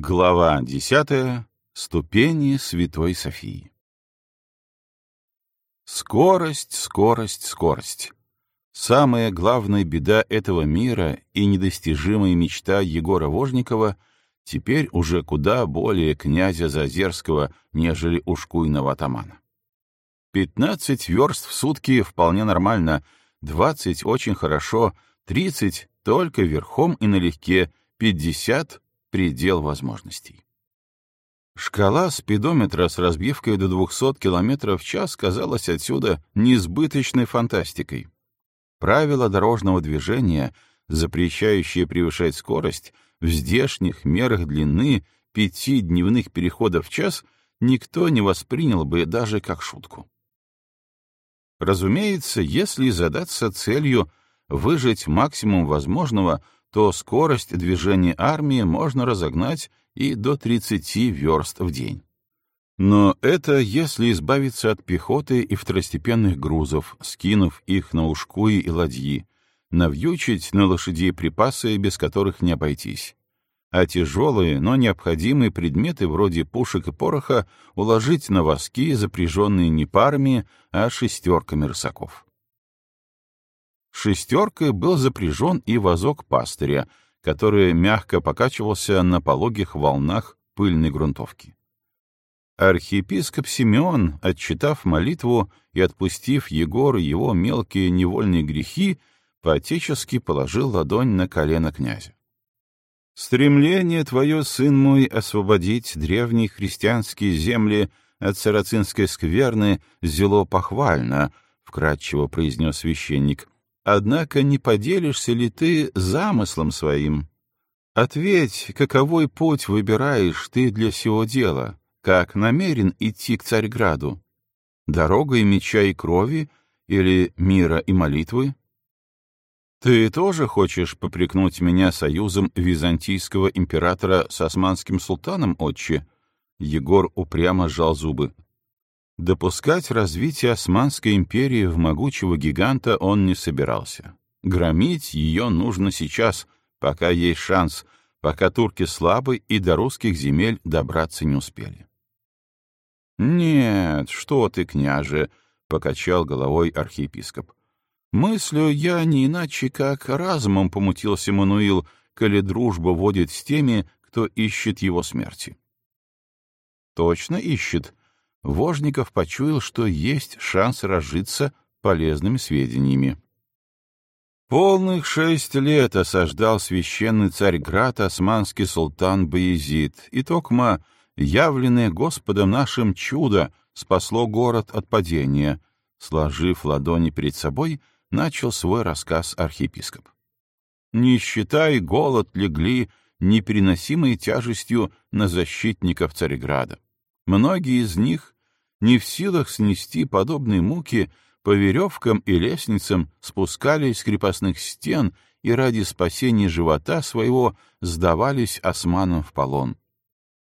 Глава десятая. Ступени Святой Софии. Скорость, скорость, скорость. Самая главная беда этого мира и недостижимая мечта Егора Вожникова теперь уже куда более князя Зазерского, нежели ушкуйного атамана. Пятнадцать верст в сутки вполне нормально, двадцать очень хорошо, тридцать только верхом и налегке, пятьдесят — предел возможностей. Шкала спидометра с разбивкой до 200 км в час казалась отсюда несбыточной фантастикой. Правила дорожного движения, запрещающие превышать скорость, в здешних мерах длины пяти дневных переходов в час никто не воспринял бы даже как шутку. Разумеется, если задаться целью выжать максимум возможного, то скорость движения армии можно разогнать и до 30 верст в день. Но это если избавиться от пехоты и второстепенных грузов, скинув их на ушкуи и ладьи, навьючить на лошадей припасы, без которых не обойтись, а тяжелые, но необходимые предметы вроде пушек и пороха уложить на воски, запряженные не парами, а шестерками рысаков. Шестеркой был запряжен и вазок пастыря, который мягко покачивался на пологих волнах пыльной грунтовки. Архиепископ Симеон, отчитав молитву и отпустив Егору его мелкие невольные грехи, поотечески положил ладонь на колено князя. «Стремление твое, сын мой, освободить древние христианские земли от сарацинской скверны зело похвально», — вкратчиво произнес священник, Однако не поделишься ли ты замыслом своим? Ответь, каковой путь выбираешь ты для сего дела, как намерен идти к Царьграду? Дорогой меча и крови или мира и молитвы? Ты тоже хочешь попрекнуть меня союзом византийского императора с османским султаном, отче? Егор упрямо сжал зубы. Допускать развитие Османской империи в могучего гиганта он не собирался. Громить ее нужно сейчас, пока есть шанс, пока турки слабы и до русских земель добраться не успели. «Нет, что ты, княже!» — покачал головой архиепископ. «Мыслю я не иначе, как разумом помутился Мануил, коли дружба водит с теми, кто ищет его смерти». «Точно ищет», Вожников почуял, что есть шанс разжиться полезными сведениями. Полных шесть лет осаждал священный царь Град османский султан Баязид, и токма, явленное Господом нашим чудо, спасло город от падения. Сложив ладони перед собой, начал свой рассказ архиепископ. Нищета и голод легли непереносимой тяжестью на защитников Цареграда. Многие из них, не в силах снести подобные муки, по веревкам и лестницам спускались с крепостных стен и ради спасения живота своего сдавались османам в полон.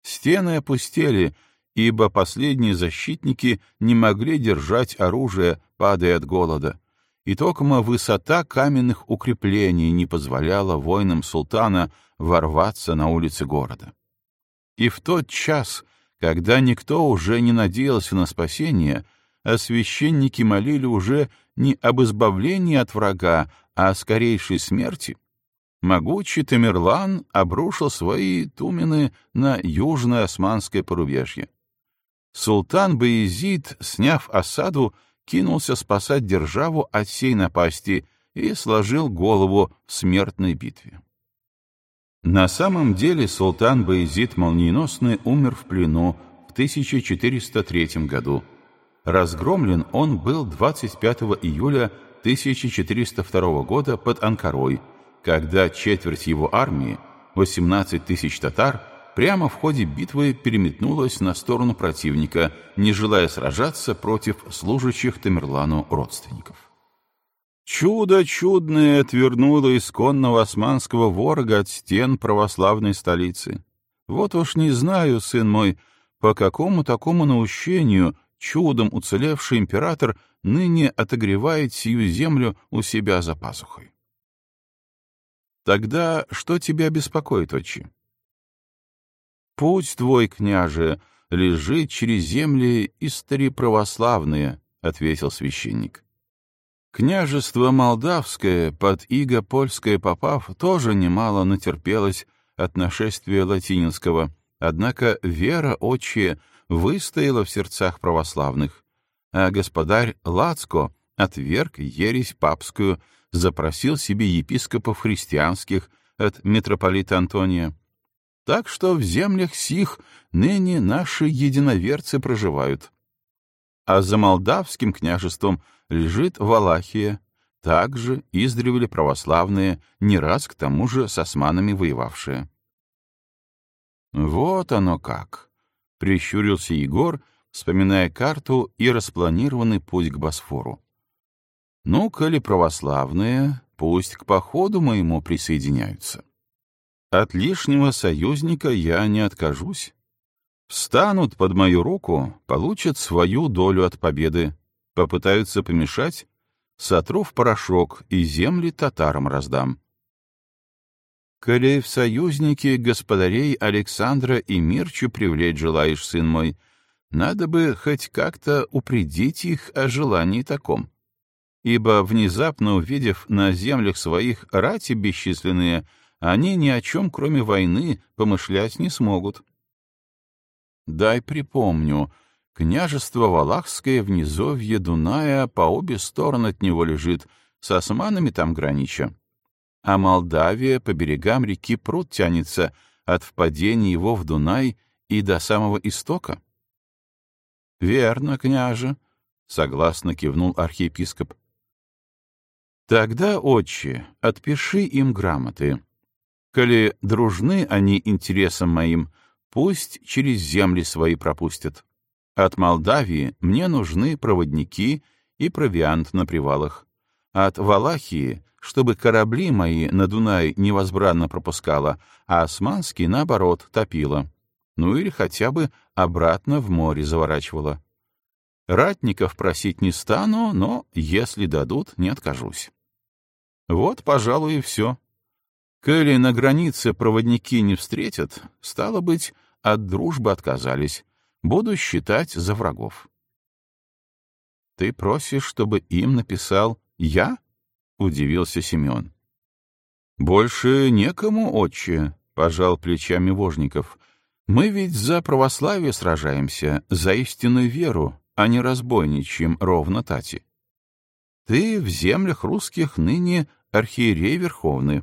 Стены опустели, ибо последние защитники не могли держать оружие, падая от голода, и токма высота каменных укреплений не позволяла воинам султана ворваться на улицы города. И в тот час — когда никто уже не надеялся на спасение, а священники молили уже не об избавлении от врага, а о скорейшей смерти, могучий Тамерлан обрушил свои тумены на южное османское порубежье. Султан Баязид, сняв осаду, кинулся спасать державу от сей напасти и сложил голову в смертной битве. На самом деле султан Баязид Молниеносный умер в плену в 1403 году. Разгромлен он был 25 июля 1402 года под Анкарой, когда четверть его армии, 18 тысяч татар, прямо в ходе битвы переметнулась на сторону противника, не желая сражаться против служащих Тамерлану родственников. Чудо чудное отвернуло исконного османского ворога от стен православной столицы. Вот уж не знаю, сын мой, по какому такому наущению чудом уцелевший император ныне отогревает сию землю у себя за пазухой. Тогда что тебя беспокоит, отче? Путь твой, княже, лежит через земли истори православные, — ответил священник. Княжество Молдавское, под иго польское попав, тоже немало натерпелось от нашествия латининского, однако вера отчия выстояла в сердцах православных, а господарь Лацко отверг ересь папскую, запросил себе епископов христианских от митрополита Антония. Так что в землях сих ныне наши единоверцы проживают. А за Молдавским княжеством лежит Валахия, также издревле православные, не раз к тому же с османами воевавшие. Вот оно как! — прищурился Егор, вспоминая карту и распланированный путь к Босфору. Ну, коли православные, пусть к походу моему присоединяются. От лишнего союзника я не откажусь. Встанут под мою руку, получат свою долю от победы, попытаются помешать, сотру в порошок и земли татарам раздам. Коли в союзники господарей Александра и Мирчу привлечь желаешь, сын мой, надо бы хоть как-то упредить их о желании таком. Ибо, внезапно увидев на землях своих рати бесчисленные, они ни о чем, кроме войны, помышлять не смогут. Дай припомню, княжество Валахское в низовье Дуная по обе стороны от него лежит, с османами там гранича. А Молдавия по берегам реки Прут тянется от впадения его в Дунай и до самого истока. — Верно, княже, — согласно кивнул архиепископ. — Тогда, отче, отпиши им грамоты. Коли дружны они интересам моим, пусть через земли свои пропустят. От Молдавии мне нужны проводники и провиант на привалах. От Валахии, чтобы корабли мои на Дунай невозбранно пропускала, а османский, наоборот, топила. Ну или хотя бы обратно в море заворачивала. Ратников просить не стану, но, если дадут, не откажусь. Вот, пожалуй, и все. Коли на границе проводники не встретят, стало быть, от дружбы отказались. Буду считать за врагов. Ты просишь, чтобы им написал «я»? — удивился Семен. «Больше некому, отче», — пожал плечами Вожников. «Мы ведь за православие сражаемся, за истинную веру, а не разбойничьим ровно тати. Ты в землях русских ныне архиерей Верховный,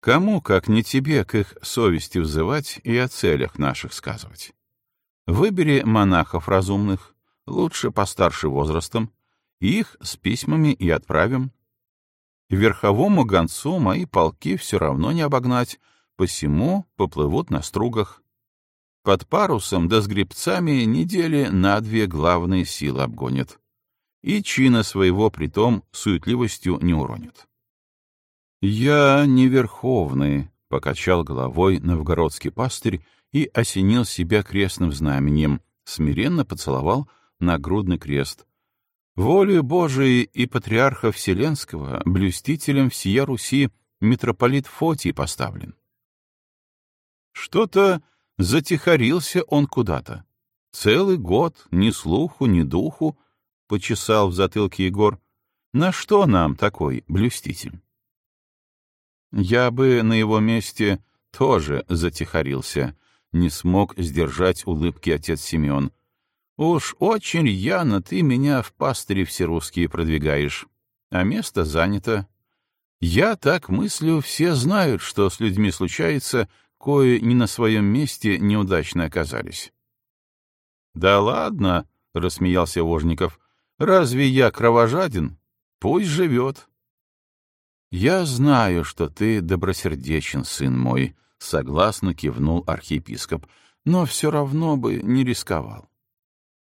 Кому, как не тебе, к их совести взывать и о целях наших сказывать? Выбери монахов разумных, лучше постарше возрастом, их с письмами и отправим. Верховому гонцу мои полки все равно не обогнать, посему поплывут на стругах. Под парусом да с гребцами недели на две главные силы обгонят. И чина своего притом суетливостью не уронят. «Я не верховный», — покачал головой новгородский пастырь и осенил себя крестным знаменем, смиренно поцеловал нагрудный крест. «Волею Божией и патриарха Вселенского блюстителем всея Руси митрополит Фотий поставлен». Что-то затихарился он куда-то. Целый год ни слуху, ни духу, — почесал в затылке Егор. На что нам такой блюститель? Я бы на его месте тоже затихарился, не смог сдержать улыбки отец Семен. Уж очень рьяно ты меня в пастыре всерусские продвигаешь, а место занято. Я так мыслю, все знают, что с людьми случается, кое не на своем месте неудачно оказались. — Да ладно, — рассмеялся Вожников, — разве я кровожаден? Пусть живет. «Я знаю, что ты добросердечен, сын мой», — согласно кивнул архиепископ, «но все равно бы не рисковал».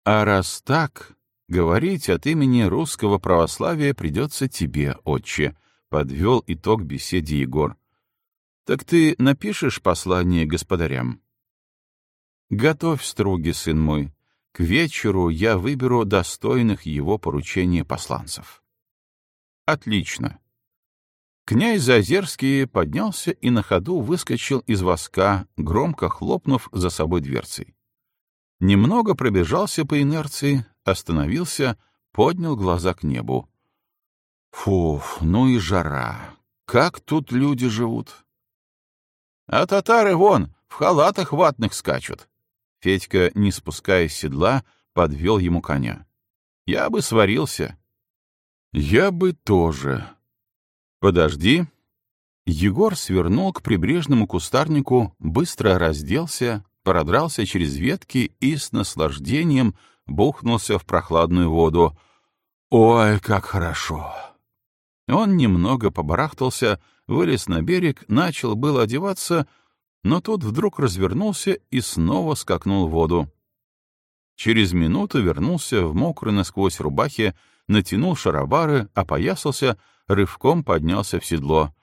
«А раз так, говорить от имени русского православия придется тебе, отче», — подвел итог беседе Егор. «Так ты напишешь послание господарям?» «Готовь струги, сын мой. К вечеру я выберу достойных его поручения посланцев». «Отлично. Князь Зазерский поднялся и на ходу выскочил из воска, громко хлопнув за собой дверцей. Немного пробежался по инерции, остановился, поднял глаза к небу. Фуф, ну и жара! Как тут люди живут? А татары вон, в халатах ватных скачут. Федька, не спуская седла, подвел ему коня. Я бы сварился. Я бы тоже. Подожди. Егор свернул к прибрежному кустарнику, быстро разделся, продрался через ветки и с наслаждением бухнулся в прохладную воду. Ой, как хорошо! Он немного побарахтался, вылез на берег, начал было одеваться, но тут вдруг развернулся и снова скакнул в воду. Через минуту вернулся в мокрой насквозь рубахе, натянул шаровары, опоясался, рывком поднялся в седло.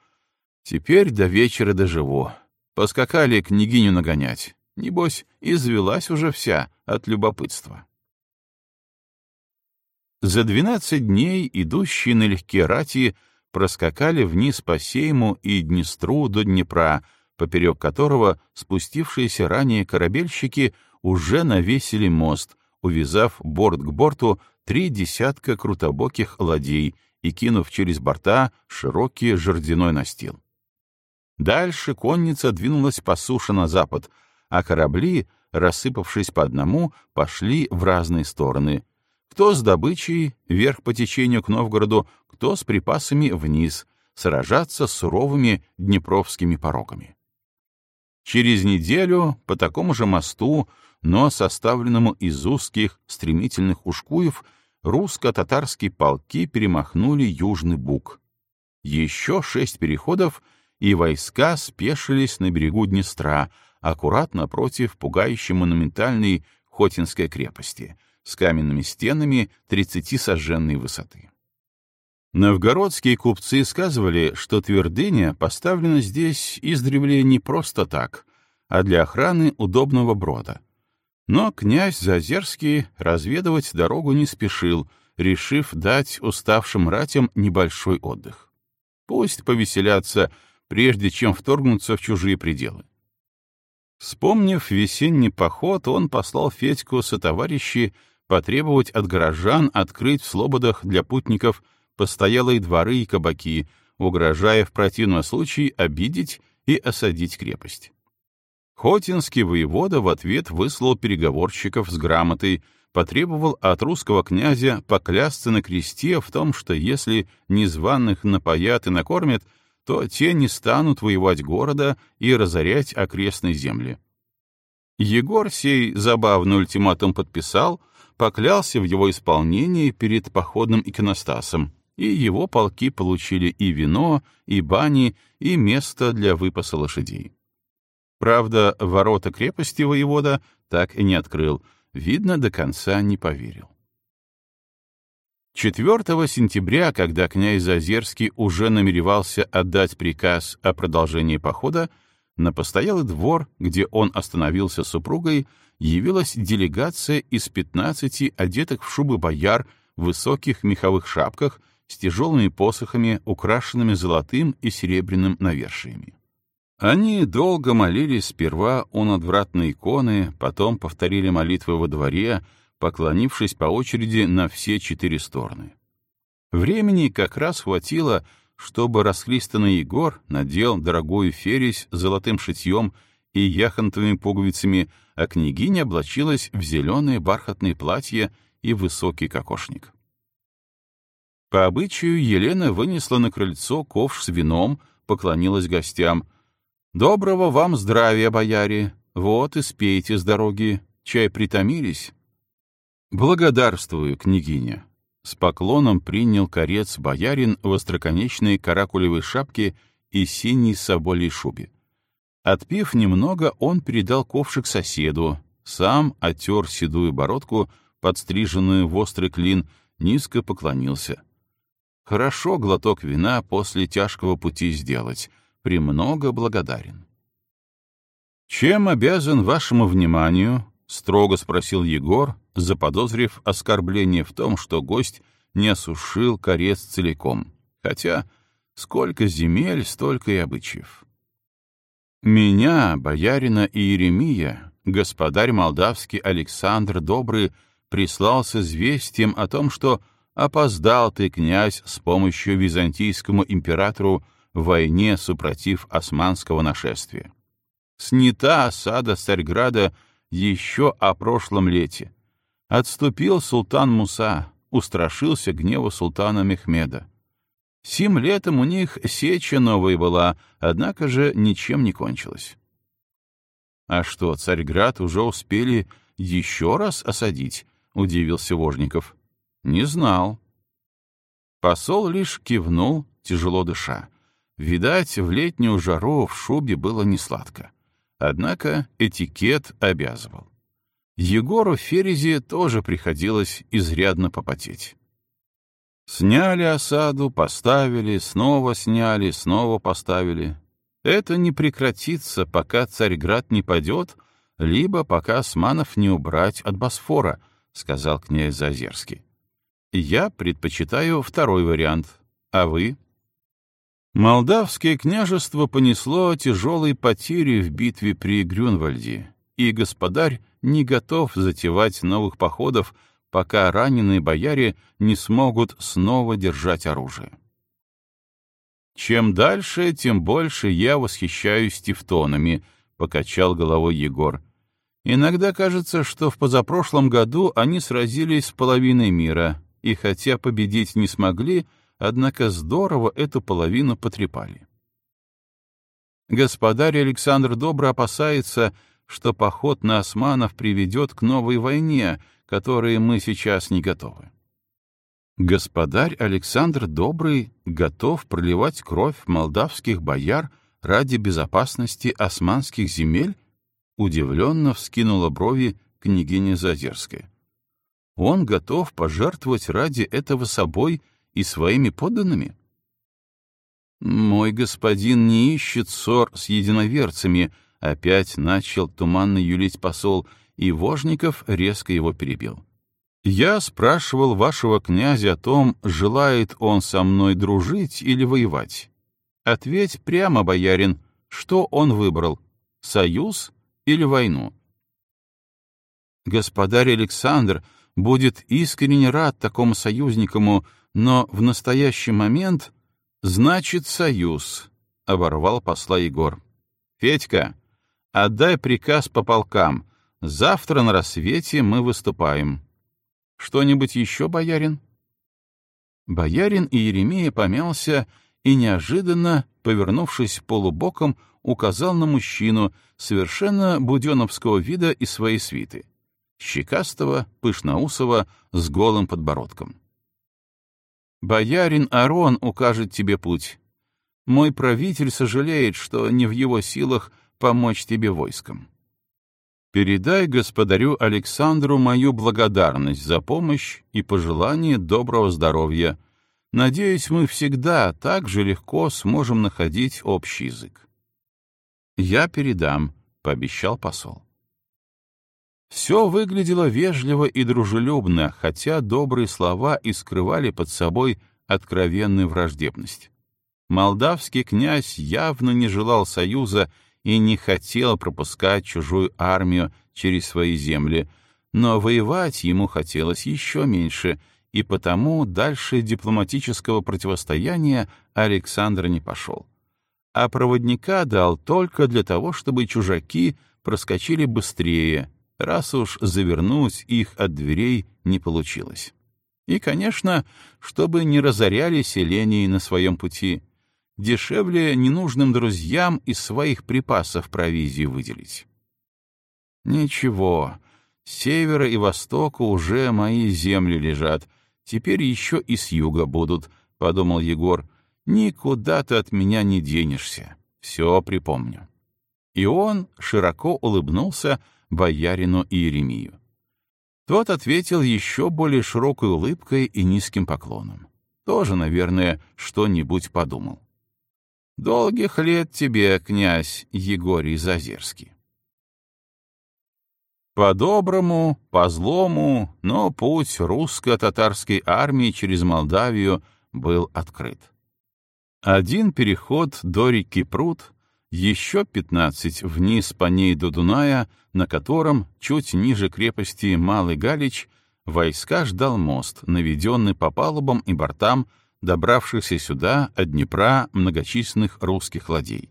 Теперь до вечера доживу. Поскакали княгиню нагонять. Небось, извелась уже вся от любопытства. За двенадцать дней идущие налегке рати проскакали вниз по Сейму и Днестру до Днепра, поперек которого спустившиеся ранее корабельщики уже навесили мост, увязав борт к борту три десятка крутобоких ладей и кинув через борта широкий жердяной настил. Дальше конница двинулась по суше на запад, а корабли, рассыпавшись по одному, пошли в разные стороны, кто с добычей вверх по течению к Новгороду, кто с припасами вниз, сражаться с суровыми днепровскими пороками. Через неделю по такому же мосту, но составленному из узких стремительных ушкуев, русско-татарские полки перемахнули Южный Буг. Еще шесть переходов, и войска спешились на берегу Днестра, аккуратно против пугающей монументальной Хотинской крепости — с каменными стенами 30 сожженной высоты. Новгородские купцы сказывали, что твердыня поставлена здесь издревле не просто так, а для охраны удобного брода. Но князь Зазерский разведывать дорогу не спешил, решив дать уставшим ратям небольшой отдых. Пусть повеселятся, прежде чем вторгнуться в чужие пределы. Вспомнив весенний поход, он послал Федьку со товарищи потребовать от горожан открыть в слободах для путников постоялые дворы и кабаки, угрожая в противном случае обидеть и осадить крепость. Хотинский воевода в ответ выслал переговорщиков с грамотой, потребовал от русского князя поклясться на кресте в том, что если незваных напоят и накормят, то те не станут воевать города и разорять окрестные земли. Егор сей забавный ультиматум подписал, поклялся в его исполнении перед походным иконостасом, и его полки получили и вино, и бани, и место для выпаса лошадей. Правда, ворота крепости воевода так и не открыл, видно, до конца не поверил. 4 сентября, когда князь Зазерский уже намеревался отдать приказ о продолжении похода, на постоялый двор, где он остановился с супругой, явилась делегация из 15 одетых в шубы бояр в высоких меховых шапках с тяжелыми посохами, украшенными золотым и серебряным навершиями. Они долго молились сперва у надвратной иконы, потом повторили молитвы во дворе, поклонившись по очереди на все четыре стороны. Времени как раз хватило, чтобы расхлистанный Егор надел дорогую фересь с золотым шитьем и яхонтовыми пуговицами, а княгиня облачилась в зеленое бархатное платье и высокий кокошник. По обычаю Елена вынесла на крыльцо ковш с вином, поклонилась гостям. «Доброго вам здравия, бояре! Вот и спейте с дороги. Чай притомились?» «Благодарствую, княгиня!» С поклоном принял корец боярин в остроконечной каракулевой шапке и синей соболей шубе. Отпив немного, он передал ковшик соседу, сам оттер седую бородку, подстриженную в острый клин, низко поклонился. Хорошо глоток вина после тяжкого пути сделать, премного благодарен. «Чем обязан вашему вниманию?» — строго спросил Егор, заподозрив оскорбление в том, что гость не осушил корец целиком, хотя Сколько земель, столько и обычаев. Меня, боярина Иеремия, господарь молдавский Александр Добрый прислал с известием о том, что опоздал ты, князь, с помощью византийскому императору в войне супротив османского нашествия. Снята осада Царьграда еще о прошлом лете. Отступил султан Муса, устрашился гнева султана Мехмеда. Сим летом у них сеча новая была, однако же ничем не кончилась. А что, Царьград уже успели еще раз осадить? — удивился Вожников. Не знал. Посол лишь кивнул, тяжело дыша. Видать, в летнюю жару в шубе было несладко. Однако этикет обязывал. Егору Ферезе тоже приходилось изрядно попотеть. Сняли осаду, поставили, снова сняли, снова поставили. Это не прекратится, пока Царьград не падет, либо пока османов не убрать от Босфора, — сказал князь Зазерский. Я предпочитаю второй вариант. А вы? Молдавское княжество понесло тяжелые потери в битве при Грюнвальде, и господарь не готов затевать новых походов, пока раненые бояре не смогут снова держать оружие. «Чем дальше, тем больше я восхищаюсь тевтонами», — покачал головой Егор. «Иногда кажется, что в позапрошлом году они сразились с половиной мира, и хотя победить не смогли, однако здорово эту половину потрепали. Господарь Александр Добро опасается, что поход на османов приведет к новой войне, которой мы сейчас не готовы. Господарь Александр Добрый готов проливать кровь молдавских бояр ради безопасности османских земель? Удивленно вскинула брови княгиня Зазерская. Он готов пожертвовать ради этого собой и своими подданными? «Мой господин не ищет ссор с единоверцами», — опять начал туманно юлить посол, и Вожников резко его перебил. «Я спрашивал вашего князя о том, желает он со мной дружить или воевать. Ответь прямо, боярин, что он выбрал, союз или войну?» «Господарь Александр», будет искренне рад такому союзникому, но в настоящий момент значит союз, — оборвал посла Егор. Федька, отдай приказ по полкам. Завтра на рассвете мы выступаем. Что-нибудь еще, боярин? Боярин и Еремея помялся и неожиданно, повернувшись полубоком, указал на мужчину совершенно буденовского вида из своей свиты щекастого, пышноусого, с голым подбородком. «Боярин Арон укажет тебе путь. Мой правитель сожалеет, что не в его силах помочь тебе войском. Передай господарю Александру мою благодарность за помощь и пожелание доброго здоровья. Надеюсь, мы всегда так же легко сможем находить общий язык». «Я передам», — пообещал посол. Все выглядело вежливо и дружелюбно, хотя добрые слова и скрывали под собой откровенную враждебность. Молдавский князь явно не желал союза и не хотел пропускать чужую армию через свои земли, но воевать ему хотелось еще меньше, и потому дальше дипломатического противостояния Александр не пошел. А проводника дал только для того, чтобы чужаки проскочили быстрее, раз уж завернуть их от дверей не получилось. И, конечно, чтобы не разоряли селений на своем пути, дешевле ненужным друзьям из своих припасов провизию выделить. Ничего, с севера и востока уже мои земли лежат, теперь еще и с юга будут, — подумал Егор. Никуда ты от меня не денешься, все припомню. И он широко улыбнулся, боярину Иеремию. Тот ответил еще более широкой улыбкой и низким поклоном. Тоже, наверное, что-нибудь подумал. «Долгих лет тебе, князь Егорий Зазерский». По-доброму, по-злому, но путь русско-татарской армии через Молдавию был открыт. Один переход до реки Пруд, еще пятнадцать вниз по ней до Дуная, на котором, чуть ниже крепости Малый Галич, войска ждал мост, наведенный по палубам и бортам, добравшихся сюда от Днепра многочисленных русских ладей.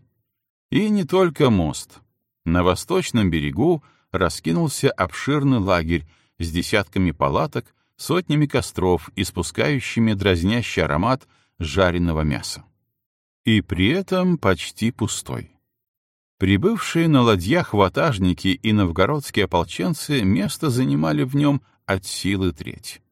И не только мост. На восточном берегу раскинулся обширный лагерь с десятками палаток, сотнями костров, испускающими дразнящий аромат жареного мяса. И при этом почти пустой. Прибывшие на ладьях ватажники и новгородские ополченцы место занимали в нем от силы треть.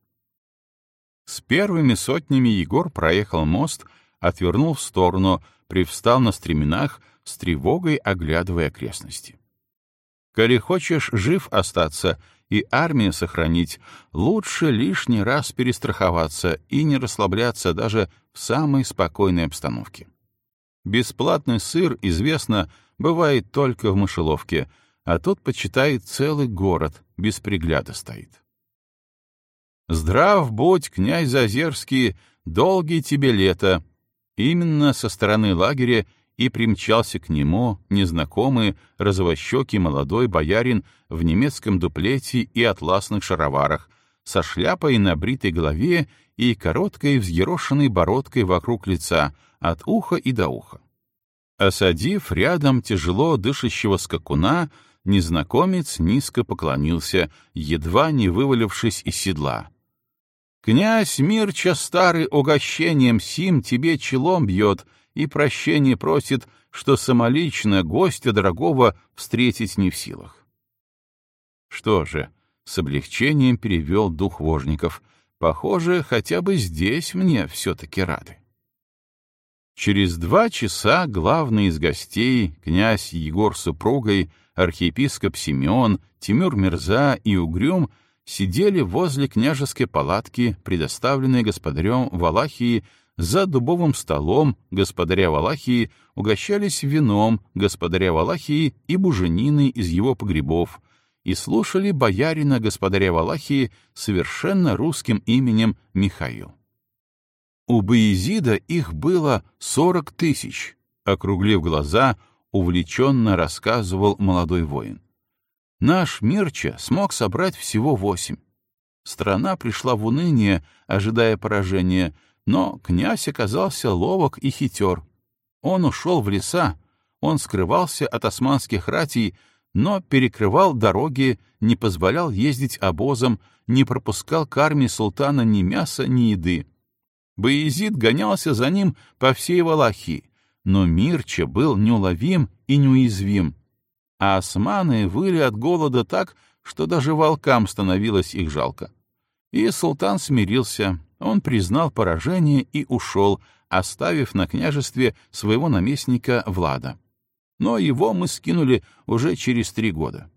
С первыми сотнями Егор проехал мост, отвернул в сторону, привстал на стременах, с тревогой оглядывая окрестности. «Коли хочешь жив остаться и армию сохранить, лучше лишний раз перестраховаться и не расслабляться даже в самой спокойной обстановке. Бесплатный сыр, известно, бывает только в мышеловке, а тут, почитай, целый город без пригляда стоит. Здрав будь, князь Зазерский, долгие тебе лето. Именно со стороны лагеря и примчался к нему незнакомый розовощекий молодой боярин в немецком дуплете и атласных шароварах, со шляпой на бритой голове и короткой взъерошенной бородкой вокруг лица, от уха и до уха. Осадив рядом тяжело дышащего скакуна, незнакомец низко поклонился, едва не вывалившись из седла. «Князь Мирча старый угощением сим тебе челом бьет и прощение просит, что самолично гостя дорогого встретить не в силах». Что же, с облегчением перевел дух вожников. Похоже, хотя бы здесь мне все-таки рады. Через два часа главный из гостей, князь Егор с супругой, архиепископ Симеон, Тимур Мирза и Угрюм сидели возле княжеской палатки, предоставленной господарем Валахии, за дубовым столом господаря Валахии угощались вином господаря Валахии и бужениной из его погребов, и слушали боярина господаря Валахии совершенно русским именем Михаил. У Боязида их было сорок тысяч, округлив глаза, увлеченно рассказывал молодой воин. Наш Мирча смог собрать всего восемь. Страна пришла в уныние, ожидая поражения, но князь оказался ловок и хитер. Он ушел в леса, он скрывался от османских ратей, но перекрывал дороги, не позволял ездить обозом, не пропускал к армии султана ни мяса, ни еды. Боязид гонялся за ним по всей Валахии, но Мирча был неуловим и неуязвим. А османы выли от голода так, что даже волкам становилось их жалко. И султан смирился, он признал поражение и ушел, оставив на княжестве своего наместника Влада. Но его мы скинули уже через три года.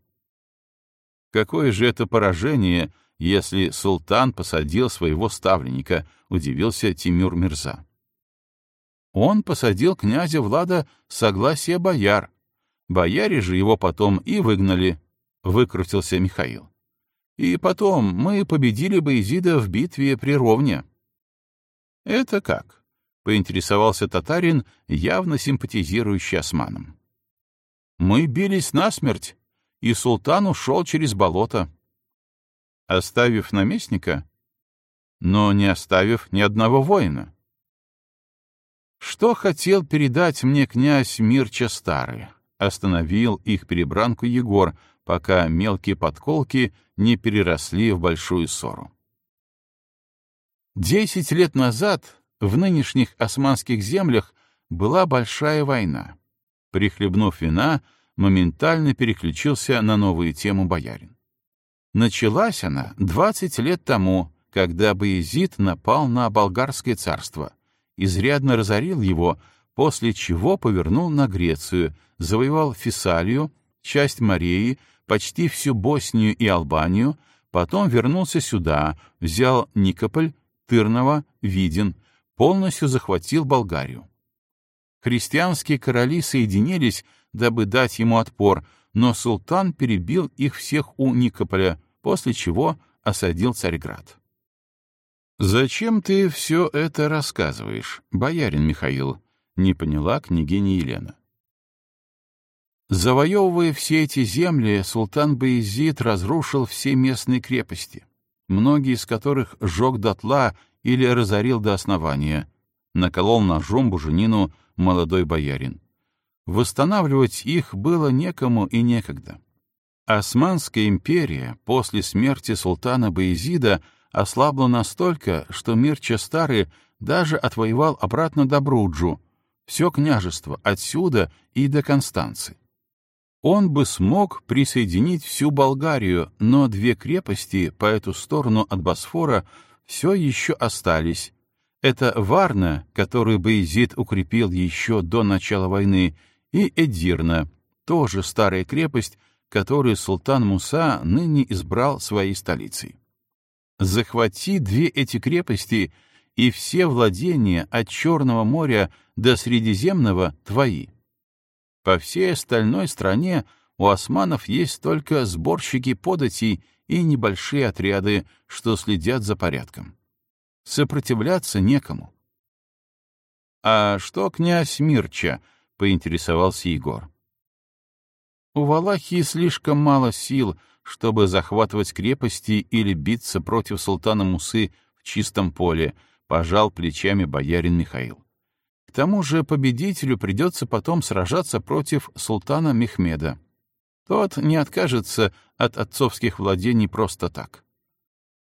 Какое же это поражение, если султан посадил своего ставленника, удивился Тимюр Мирза. Он посадил князя Влада согласие бояр. Бояре же его потом и выгнали, выкрутился Михаил. И потом мы победили Боязида в битве при Ровне. Это как? поинтересовался татарин, явно симпатизирующий османам. Мы бились насмерть, и султан ушел через болото оставив наместника, но не оставив ни одного воина. Что хотел передать мне князь Мирча Старый? Остановил их перебранку Егор, пока мелкие подколки не переросли в большую ссору. Десять лет назад в нынешних османских землях была большая война. Прихлебнув вина, моментально переключился на новую тему боярин. Началась она 20 лет тому, когда Боязид напал на болгарское царство, изрядно разорил его, после чего повернул на Грецию, завоевал Фессалию, часть Марии, почти всю Боснию и Албанию, потом вернулся сюда, взял Никополь, Тырново, Видин, полностью захватил Болгарию. Христианские короли соединились, дабы дать ему отпор, но султан перебил их всех у Никополя, после чего осадил Царьград. «Зачем ты все это рассказываешь, боярин Михаил?» не поняла княгиня Елена. Завоевывая все эти земли, султан Баезид разрушил все местные крепости, многие из которых сжег дотла или разорил до основания, наколол ножом буженину молодой боярин. Восстанавливать их было некому и некогда. Османская империя после смерти султана Баезида ослабла настолько, что Мирча Старый даже отвоевал обратно Добруджу, все княжество отсюда и до Констанции. Он бы смог присоединить всю Болгарию, но две крепости по эту сторону от Босфора все еще остались. Это Варна, которую Бейзид укрепил еще до начала войны, и Эдирна, тоже старая крепость, которую султан Муса ныне избрал своей столицей. Захвати две эти крепости, и все владения от Черного моря до Средиземного твои. По всей остальной стране у османов есть только сборщики податей и небольшие отряды, что следят за порядком. Сопротивляться некому. «А что князь Мирча?» — поинтересовался Егор. «У Валахии слишком мало сил, чтобы захватывать крепости или биться против султана Мусы в чистом поле», — пожал плечами боярин Михаил. К тому же победителю придется потом сражаться против султана Мехмеда. Тот не откажется от отцовских владений просто так.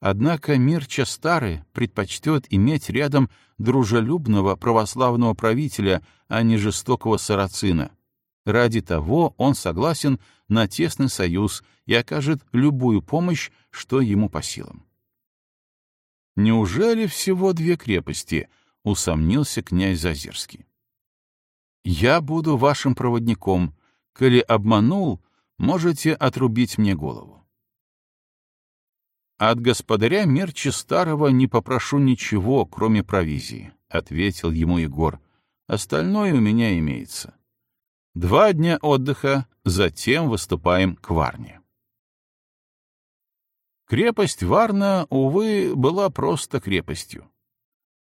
Однако Мирча Старый предпочтет иметь рядом дружелюбного православного правителя, а не жестокого сарацина. Ради того он согласен на тесный союз и окажет любую помощь, что ему по силам. Неужели всего две крепости —— усомнился князь Зазерский. «Я буду вашим проводником. Коли обманул, можете отрубить мне голову». «От господаря Мерчи Старого не попрошу ничего, кроме провизии», — ответил ему Егор. «Остальное у меня имеется. Два дня отдыха, затем выступаем к Варне». Крепость Варна, увы, была просто крепостью.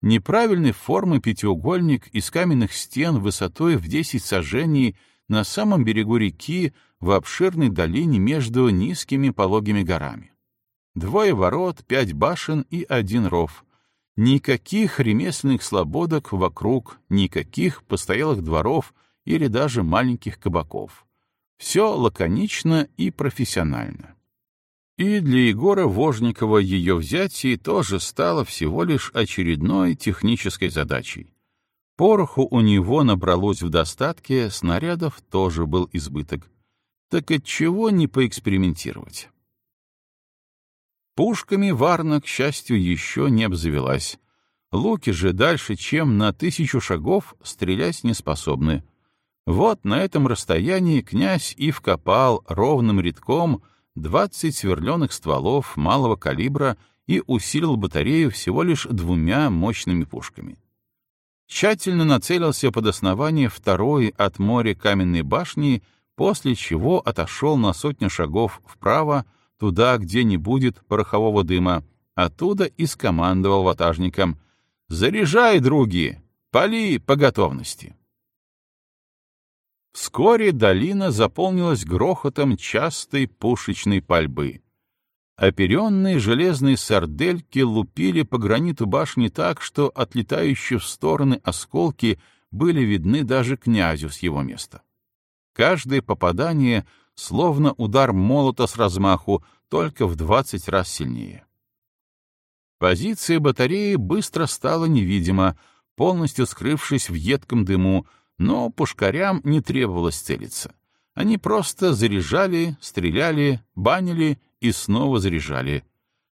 Неправильной формы пятиугольник из каменных стен высотой в 10 сажений на самом берегу реки в обширной долине между низкими пологими горами. Двое ворот, пять башен и один ров. Никаких ремесленных слободок вокруг, никаких постоялых дворов или даже маленьких кабаков. Все лаконично и профессионально. И для Егора Вожникова ее взятие тоже стало всего лишь очередной технической задачей. Пороху у него набралось в достатке, снарядов тоже был избыток. Так отчего не поэкспериментировать? Пушками Варна, к счастью, еще не обзавелась. Луки же дальше, чем на тысячу шагов, стрелять не способны. Вот на этом расстоянии князь и вкопал ровным рядком — 20 сверленных стволов малого калибра и усилил батарею всего лишь двумя мощными пушками. Тщательно нацелился под основание второй от моря каменной башни, после чего отошел на сотню шагов вправо, туда, где не будет порохового дыма, оттуда и скомандовал ватажникам «Заряжай, други! Пали по готовности!» Вскоре долина заполнилась грохотом частой пушечной пальбы. Оперенные железные сардельки лупили по граниту башни так, что отлетающие в стороны осколки были видны даже князю с его места. Каждое попадание словно удар молота с размаху, только в двадцать раз сильнее. Позиция батареи быстро стала невидима, полностью скрывшись в едком дыму, но пушкарям не требовалось целиться. Они просто заряжали, стреляли, банили и снова заряжали.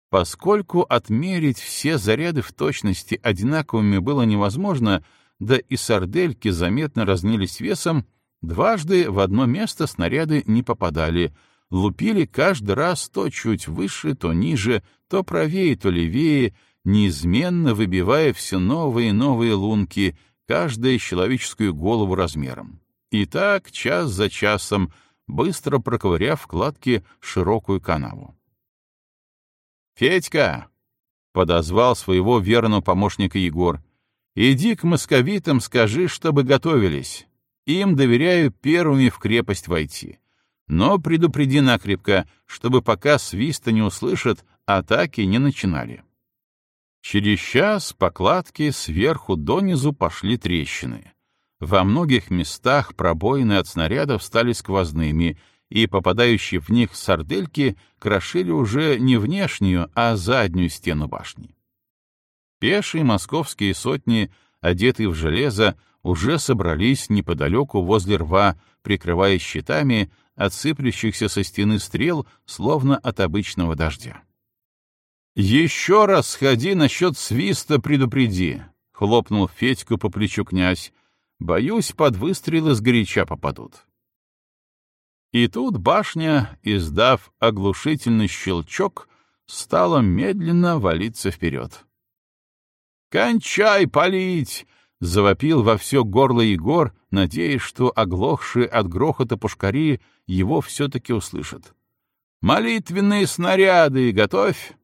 Поскольку отмерить все заряды в точности одинаковыми было невозможно, да и сардельки заметно разнились весом, дважды в одно место снаряды не попадали, лупили каждый раз то чуть выше, то ниже, то правее, то левее, неизменно выбивая все новые и новые лунки — каждая человеческую голову размером. И так, час за часом, быстро проковыряв в кладке широкую канаву. «Федька!» — подозвал своего верного помощника Егор. Иди к московитам, скажи, чтобы готовились. Им доверяю первыми в крепость войти. Но предупреди накрепко, чтобы пока свиста не услышат, атаки не начинали. Через час покладки сверху донизу пошли трещины. Во многих местах пробоины от снарядов стали сквозными, и попадающие в них сардельки крошили уже не внешнюю, а заднюю стену башни. Пешие московские сотни, одетые в железо, уже собрались неподалеку возле рва, прикрывая щитами отсыплющихся со стены стрел, словно от обычного дождя. «Еще раз сходи насчет свиста предупреди», — хлопнул Федьку по плечу князь. «Боюсь, под выстрелы сгоряча попадут». И тут башня, издав оглушительный щелчок, стала медленно валиться вперед. «Кончай палить!» — завопил во все горло Егор, надеясь, что оглохшие от грохота пушкари его все-таки услышат. «Молитвенные снаряды готовь!»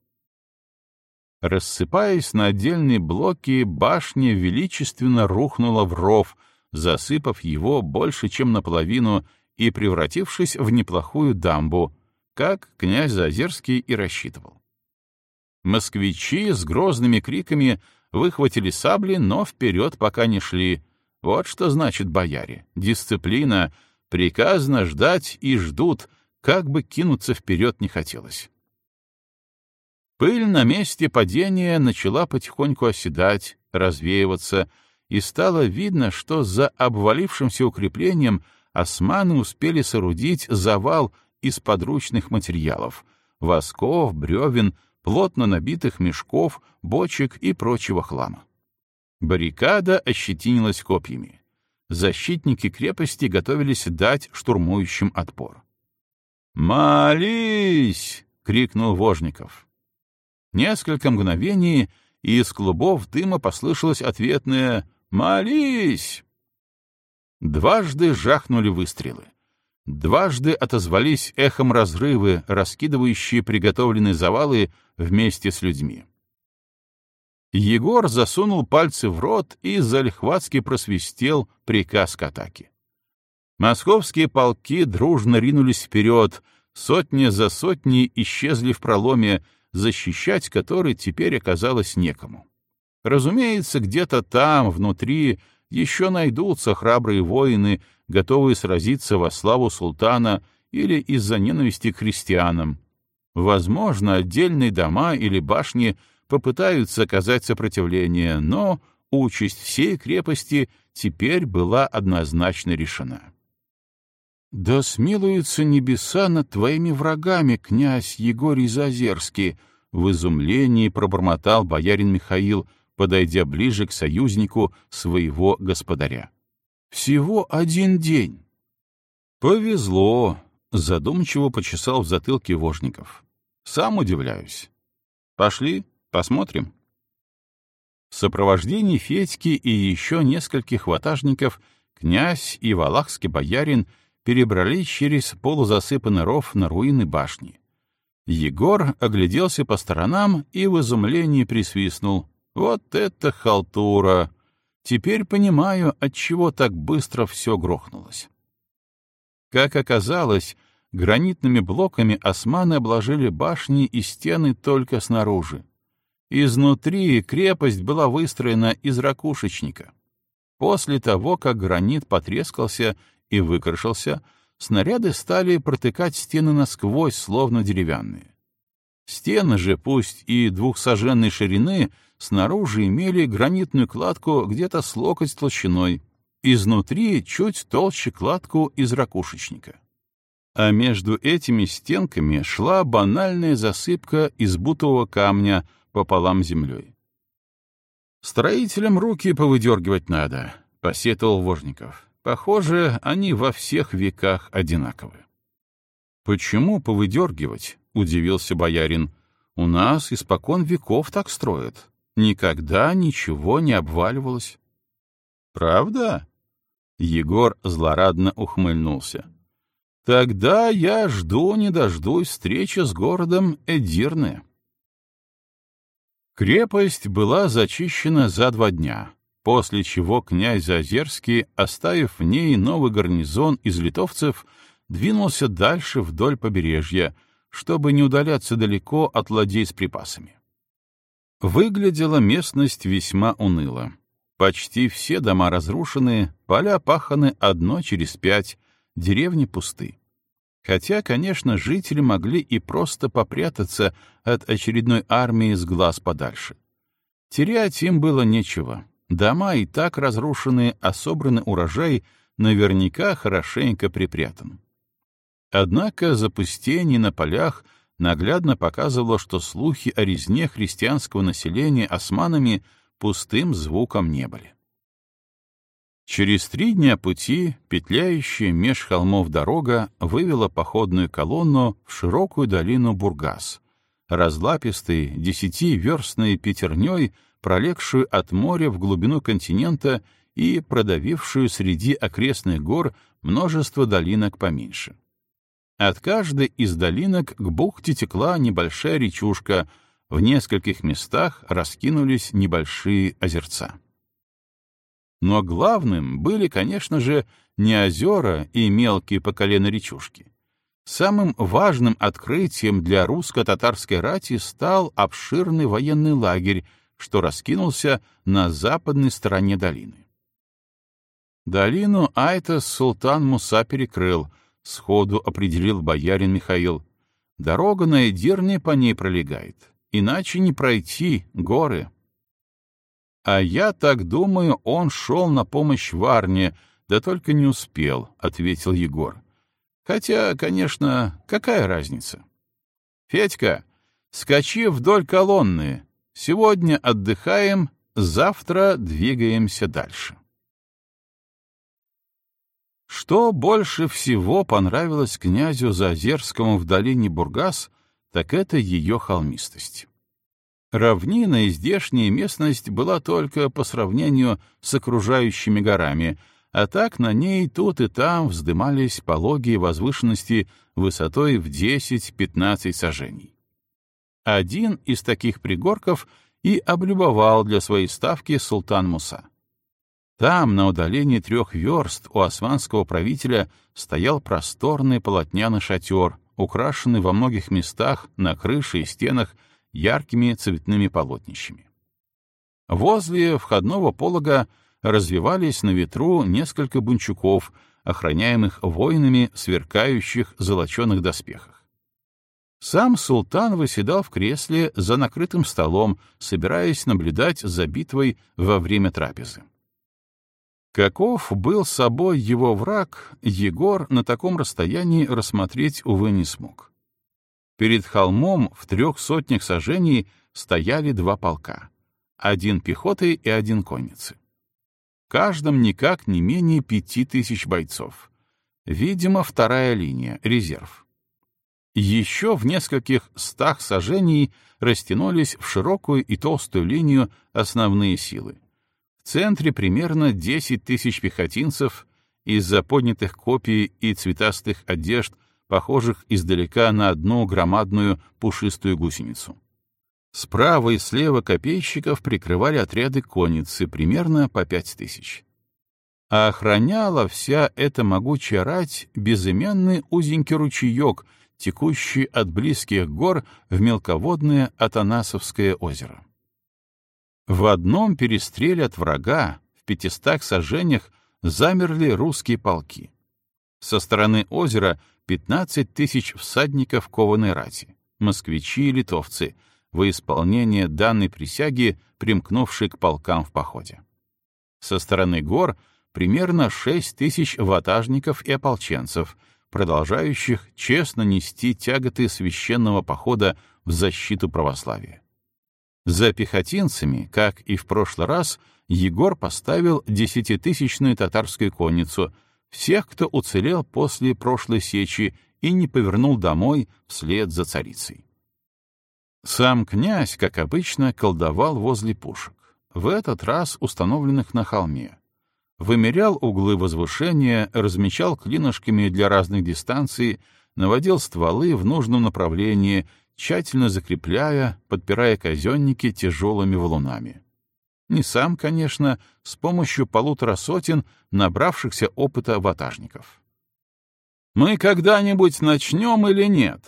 Рассыпаясь на отдельные блоки, башня величественно рухнула в ров, засыпав его больше, чем наполовину, и превратившись в неплохую дамбу, как князь Зазерский и рассчитывал. Москвичи с грозными криками выхватили сабли, но вперед пока не шли. Вот что значит бояре. Дисциплина. Приказано ждать и ждут, как бы кинуться вперед не хотелось. Пыль на месте падения начала потихоньку оседать, развеиваться, и стало видно, что за обвалившимся укреплением османы успели соорудить завал из подручных материалов — восков, бревен, плотно набитых мешков, бочек и прочего хлама. Баррикада ощетинилась копьями. Защитники крепости готовились дать штурмующим отпор. «Молись!» — крикнул Вожников. Несколько мгновений, и из клубов дыма послышалось ответное «Молись!». Дважды жахнули выстрелы. Дважды отозвались эхом разрывы, раскидывающие приготовленные завалы вместе с людьми. Егор засунул пальцы в рот и залихватски просвистел приказ к атаке. Московские полки дружно ринулись вперед, сотни за сотней исчезли в проломе, защищать который теперь оказалось некому. Разумеется, где-то там, внутри, еще найдутся храбрые воины, готовые сразиться во славу султана или из-за ненависти к христианам. Возможно, отдельные дома или башни попытаются оказать сопротивление, но участь всей крепости теперь была однозначно решена. «Да смилуются небеса над твоими врагами, князь Егорий Зазерский!» — в изумлении пробормотал боярин Михаил, подойдя ближе к союзнику своего господаря. «Всего один день!» «Повезло!» — задумчиво почесал в затылке Вожников. «Сам удивляюсь. Пошли, посмотрим». В сопровождении Федьки и еще нескольких ватажников князь и валахский боярин перебрались через полузасыпанный ров на руины башни. Егор огляделся по сторонам и в изумлении присвистнул. «Вот это халтура! Теперь понимаю, отчего так быстро все грохнулось». Как оказалось, гранитными блоками османы обложили башни и стены только снаружи. Изнутри крепость была выстроена из ракушечника. После того, как гранит потрескался и выкрашился, снаряды стали протыкать стены насквозь, словно деревянные. Стены же, пусть и двухсоженной ширины, снаружи имели гранитную кладку где-то с локоть толщиной, изнутри чуть толще кладку из ракушечника. А между этими стенками шла банальная засыпка из бутового камня пополам землей. «Строителям руки повыдергивать надо», — посетовал Вожников. Похоже, они во всех веках одинаковы. «Почему повыдергивать?» — удивился боярин. «У нас испокон веков так строят. Никогда ничего не обваливалось». «Правда?» — Егор злорадно ухмыльнулся. «Тогда я жду не дождусь встречи с городом Эдирны». Крепость была зачищена за два дня, после чего князь Зазерский, оставив в ней новый гарнизон из литовцев, двинулся дальше вдоль побережья, чтобы не удаляться далеко от ладей с припасами. Выглядела местность весьма уныло. Почти все дома разрушены, поля паханы одно через пять, деревни пусты. Хотя, конечно, жители могли и просто попрятаться от очередной армии с глаз подальше. Терять им было нечего. Дома и так разрушены, а собранный урожай наверняка хорошенько припрятан. Однако запустение на полях наглядно показывало, что слухи о резне христианского населения османами пустым звуком не были. Через три дня пути петляющая меж холмов дорога вывела походную колонну в широкую долину Бургас, разлапистой десятиверстной пятерней, пролегшую от моря в глубину континента и продавившую среди окрестных гор множество долинок поменьше. От каждой из долинок к бухте текла небольшая речушка, в нескольких местах раскинулись небольшие озерца. Но главным были, конечно же, не озера и мелкие по колено речушки. Самым важным открытием для русско-татарской рати стал обширный военный лагерь, что раскинулся на западной стороне долины. Долину Айтас султан Муса перекрыл, сходу определил боярин Михаил. Дорога на Эдирне по ней пролегает, иначе не пройти горы. «А я так думаю, он шел на помощь Варне, да только не успел», — ответил Егор. «Хотя, конечно, какая разница?» «Федька, скачи вдоль колонны. Сегодня отдыхаем, завтра двигаемся дальше». Что больше всего понравилось князю Заозерскому в долине Бургас, так это ее холмистость. Равнина и здешняя местность была только по сравнению с окружающими горами, а так на ней тут и там вздымались пологие возвышенности высотой в 10-15 сажений. Один из таких пригорков и облюбовал для своей ставки султан Муса. Там, на удалении трех верст, у османского правителя стоял просторный полотняный шатер, украшенный во многих местах на крыше и стенах яркими цветными полотнищами. Возле входного полога развивались на ветру несколько бунчуков, охраняемых воинами в сверкающих золоченых доспехах. Сам султан выседал в кресле за накрытым столом, собираясь наблюдать за битвой во время трапезы. Каков был собой его враг, Егор на таком расстоянии рассмотреть, увы, не смог. Перед холмом в трех сотнях сажений стояли два полка. Один пехоты и один конницы. В каждом никак не менее пяти тысяч бойцов. Видимо, вторая линия, резерв. Еще в нескольких стах сажений растянулись в широкую и толстую линию основные силы. В центре примерно 10 тысяч пехотинцев, из-за поднятых копий и цветастых одежд — похожих издалека на одну громадную пушистую гусеницу. Справа и слева копейщиков прикрывали отряды конницы, примерно по пять тысяч. А охраняла вся эта могучая рать безымянный узенький ручеек, текущий от близких гор в мелководное Атанасовское озеро. В одном перестреле от врага в пятистах сажениях замерли русские полки. Со стороны озера 15 тысяч всадников кованой рати, москвичи и литовцы, во исполнение данной присяги, примкнувшие к полкам в походе. Со стороны гор примерно 6 тысяч ватажников и ополченцев, продолжающих честно нести тяготы священного похода в защиту православия. За пехотинцами, как и в прошлый раз, Егор поставил десятитысячную татарскую конницу — всех, кто уцелел после прошлой сечи и не повернул домой вслед за царицей. Сам князь, как обычно, колдовал возле пушек, в этот раз установленных на холме. Вымерял углы возвышения, размечал клинышками для разных дистанций, наводил стволы в нужном направлении, тщательно закрепляя, подпирая казенники тяжелыми валунами. Не сам, конечно, с помощью полутора сотен набравшихся опыта ватажников. «Мы когда-нибудь начнем или нет?»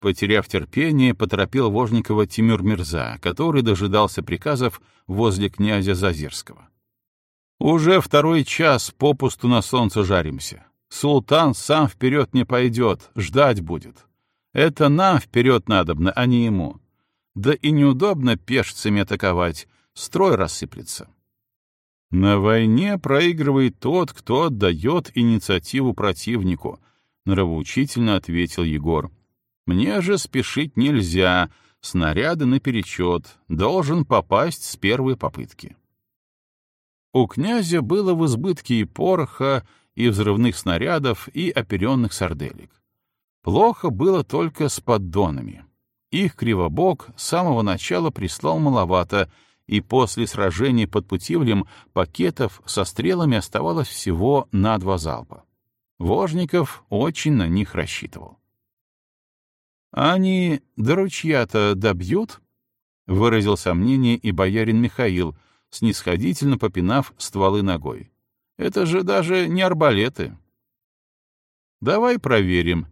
Потеряв терпение, поторопил Вожникова Тимюр Мирза, который дожидался приказов возле князя Зазерского. «Уже второй час попусту на солнце жаримся. Султан сам вперед не пойдет, ждать будет. Это нам вперед надобно, а не ему. Да и неудобно пешцами атаковать, строй рассыплется». На войне проигрывает тот, кто отдает инициативу противнику, нравоучительно ответил Егор. Мне же спешить нельзя, снаряды наперечет, должен попасть с первой попытки. У князя было в избытке и пороха, и взрывных снарядов, и оперенных сарделек. Плохо было только с поддонами. Их кривобок с самого начала прислал маловато, и после сражения под Путивлем пакетов со стрелами оставалось всего на два залпа. Вожников очень на них рассчитывал. «Они до ручья-то добьют?» — выразил сомнение и боярин Михаил, снисходительно попинав стволы ногой. «Это же даже не арбалеты». «Давай проверим».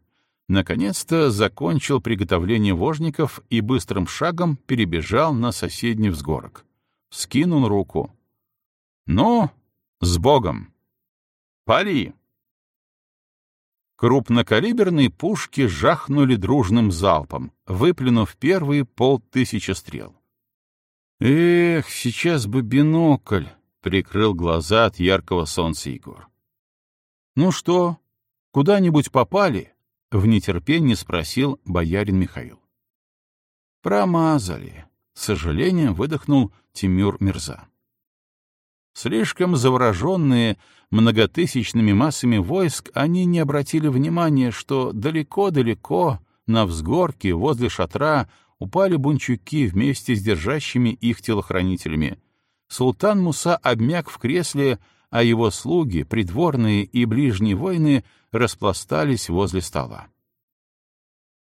Наконец-то закончил приготовление вожников и быстрым шагом перебежал на соседний взгорок. Скинул руку. «Ну, с Богом! Пали!» Крупнокалиберные пушки жахнули дружным залпом, выплюнув первые полтысячи стрел. «Эх, сейчас бы бинокль!» — прикрыл глаза от яркого солнца Егор. «Ну что, куда-нибудь попали?» — в нетерпении спросил боярин Михаил. «Промазали», — с сожалением выдохнул Тимюр Мирза. Слишком завороженные многотысячными массами войск, они не обратили внимания, что далеко-далеко, на взгорке, возле шатра, упали бунчуки вместе с держащими их телохранителями. Султан Муса обмяк в кресле, а его слуги, придворные и ближние воины распластались возле стола.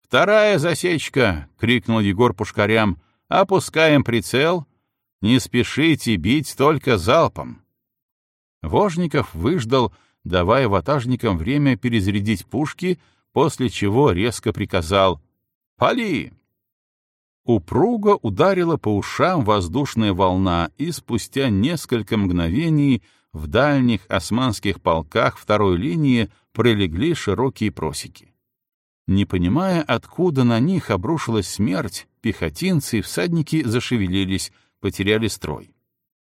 «Вторая засечка!» — крикнул Егор пушкарям. «Опускаем прицел, не спешите бить только залпом. Вожников выждал, давая ватажникам время перезарядить пушки, после чего резко приказал «Пали!». Упруго ударила по ушам воздушная волна, и спустя несколько мгновений в дальних османских полках второй линии пролегли широкие просеки. Не понимая, откуда на них обрушилась смерть, пехотинцы и всадники зашевелились, потеряли строй.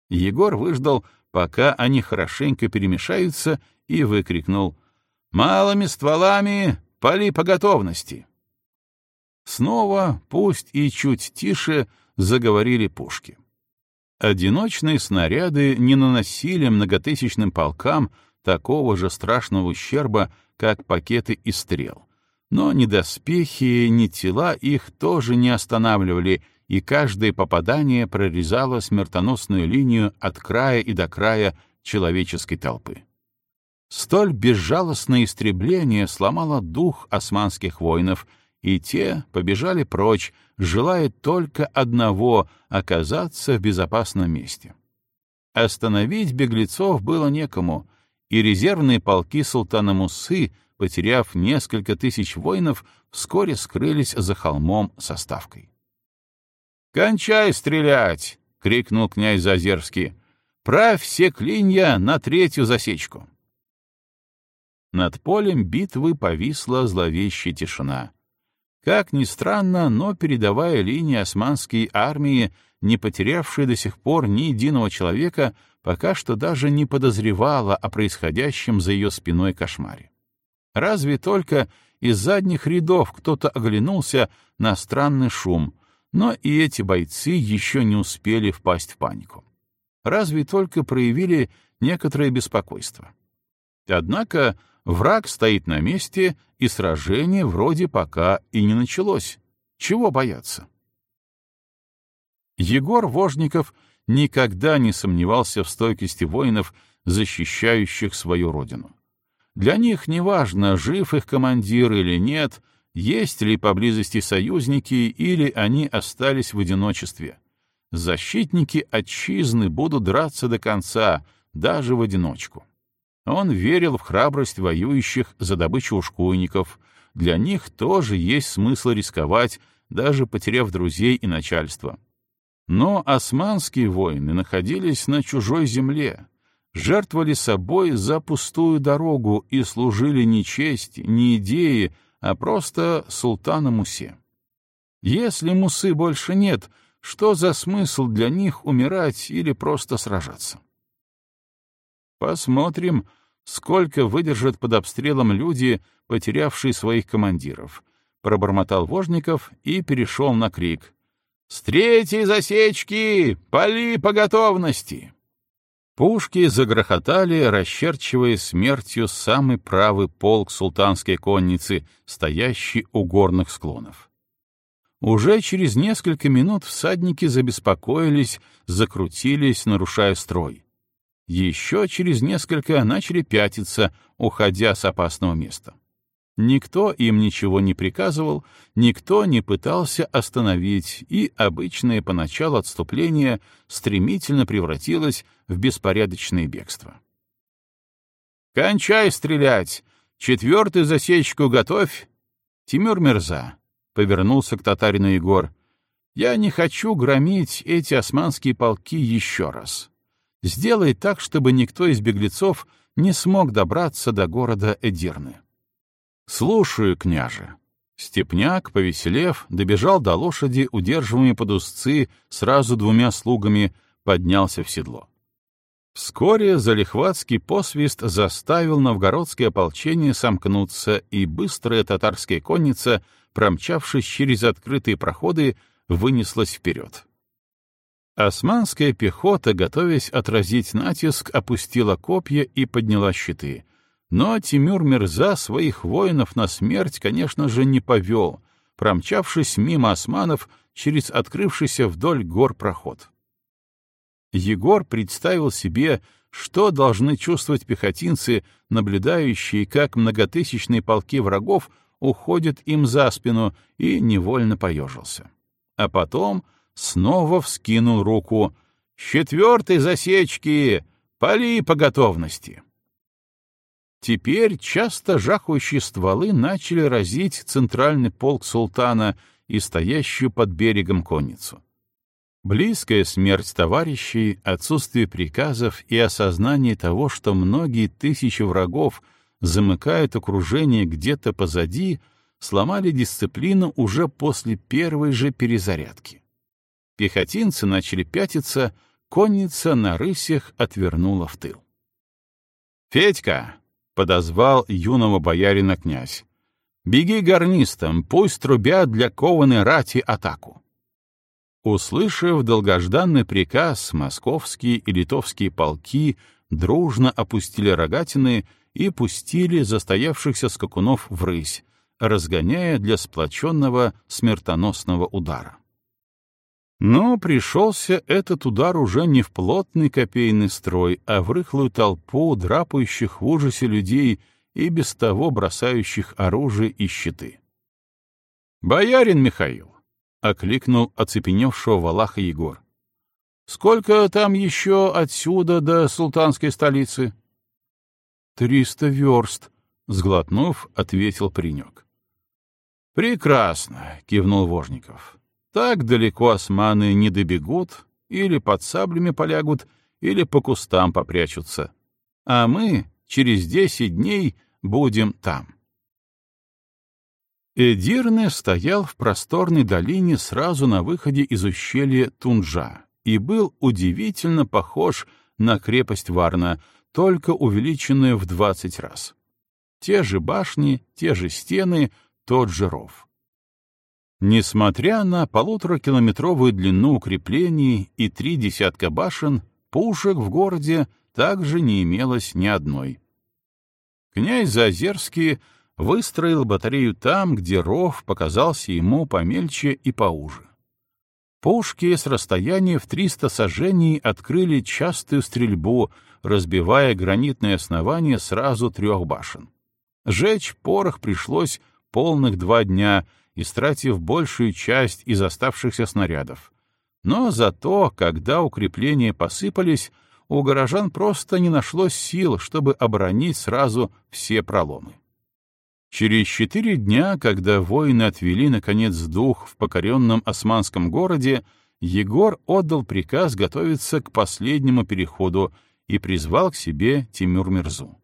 Егор выждал, пока они хорошенько перемешаются, и выкрикнул «Малыми стволами пали по готовности!» Снова, пусть и чуть тише, заговорили пушки. Одиночные снаряды не наносили многотысячным полкам такого же страшного ущерба, как пакеты из стрел. Но ни доспехи, ни тела их тоже не останавливали, и каждое попадание прорезало смертоносную линию от края и до края человеческой толпы. Столь безжалостное истребление сломало дух османских воинов, и те побежали прочь, желая только одного — оказаться в безопасном месте. Остановить беглецов было некому, и резервные полки султана Мусы, потеряв несколько тысяч воинов, вскоре скрылись за холмом со ставкой. «Кончай стрелять!» — крикнул князь Зазерский. «Правь все клинья на третью засечку!» Над полем битвы повисла зловещая тишина. Как ни странно, но передовая линия османской армии, не потерявшая до сих пор ни единого человека, пока что даже не подозревала о происходящем за ее спиной кошмаре. Разве только из задних рядов кто-то оглянулся на странный шум, но и эти бойцы еще не успели впасть в панику. Разве только проявили некоторое беспокойство. Однако враг стоит на месте, и сражение вроде пока и не началось. Чего бояться? Егор Вожников никогда не сомневался в стойкости воинов, защищающих свою родину. Для них неважно, жив их командир или нет — есть ли поблизости союзники или они остались в одиночестве. Защитники отчизны будут драться до конца, даже в одиночку. Он верил в храбрость воюющих за добычу ушкуйников. Для них тоже есть смысл рисковать, даже потеряв друзей и начальство. Но османские воины находились на чужой земле, жертвовали собой за пустую дорогу и служили не чести, не идеи, а просто султана Мусе. Если Мусы больше нет, что за смысл для них умирать или просто сражаться? Посмотрим, сколько выдержат под обстрелом люди, потерявшие своих командиров. Пробормотал Вожников и перешел на крик. «С третьей засечки! Пали по готовности!» Пушки загрохотали, расчерчивая смертью самый правый полк султанской конницы, стоящий у горных склонов. Уже через несколько минут всадники забеспокоились, закрутились, нарушая строй. Еще через несколько начали пятиться, уходя с опасного места. Никто им ничего не приказывал, никто не пытался остановить, и обычное поначалу отступление стремительно превратилось в беспорядочное бегство. «Кончай стрелять! Четвертую засечку готовь!» Тимур Мерза повернулся к татарину Егор. «Я не хочу громить эти османские полки еще раз. Сделай так, чтобы никто из беглецов не смог добраться до города Эдирны». «Слушаю, княже». Степняк, повеселев, добежал до лошади, удерживаемой под узцы сразу двумя слугами, поднялся в седло. Вскоре залихватский посвист заставил новгородское ополчение сомкнуться, и быстрая татарская конница, промчавшись через открытые проходы, вынеслась вперед. Османская пехота, готовясь отразить натиск, опустила копья и подняла щиты, но Тимюр Мирза своих воинов на смерть, конечно же, не повел, промчавшись мимо османов через открывшийся вдоль гор проход. Егор представил себе, что должны чувствовать пехотинцы, наблюдающие, как многотысячные полки врагов уходят им за спину, и невольно поежился. А потом снова вскинул руку. «С четвертой засечки! Пали по готовности!» Теперь часто жахающие стволы начали разить центральный полк султана и стоящую под берегом конницу. Близкая смерть товарищей, отсутствие приказов и осознание того, что многие тысячи врагов замыкают окружение где-то позади, сломали дисциплину уже после первой же перезарядки. Пехотинцы начали пятиться, конница на рысях отвернула в тыл. «Федька!» — подозвал юного боярина князь. «Беги гарнистам, пусть трубят для кованой рати атаку». Услышав долгожданный приказ, московские и литовские полки дружно опустили рогатины и пустили застоявшихся скакунов в рысь, разгоняя для сплоченного смертоносного удара. Но пришелся этот удар уже не в плотный копейный строй, а в рыхлую толпу драпающих в ужасе людей и без того бросающих оружие и щиты. «Боярин Михаил!» — окликнул оцепеневшего Валаха Егор. «Сколько там еще отсюда до султанской столицы?» «Триста верст», — сглотнув, ответил паренек. «Прекрасно», — кивнул Вожников. Так далеко османы не добегут, или под саблями полягут, или по кустам попрячутся. А мы через десять дней будем там. Эдирне стоял в просторной долине сразу на выходе из ущелья Тунжа и был удивительно похож на крепость Варна, только увеличенную в двадцать раз. Те же башни, те же стены, тот же ров. Несмотря на полуторакилометровую длину укреплений и три десятка башен, пушек в городе также не имелось ни одной. Князь Зазерский выстроил батарею там, где ров показался ему помельче и поуже. Пушки с расстояния в 300 сажений открыли частую стрельбу, разбивая гранитное основание сразу трех башен. Жечь порох пришлось полных два дня — истратив большую часть из оставшихся снарядов. Но зато, когда укрепления посыпались, у горожан просто не нашлось сил, чтобы оборонить сразу все проломы. Через четыре дня, когда воины отвели, наконец, дух в покоренном османском городе, Егор отдал приказ готовиться к последнему переходу и призвал к себе Тимюр-Мирзу.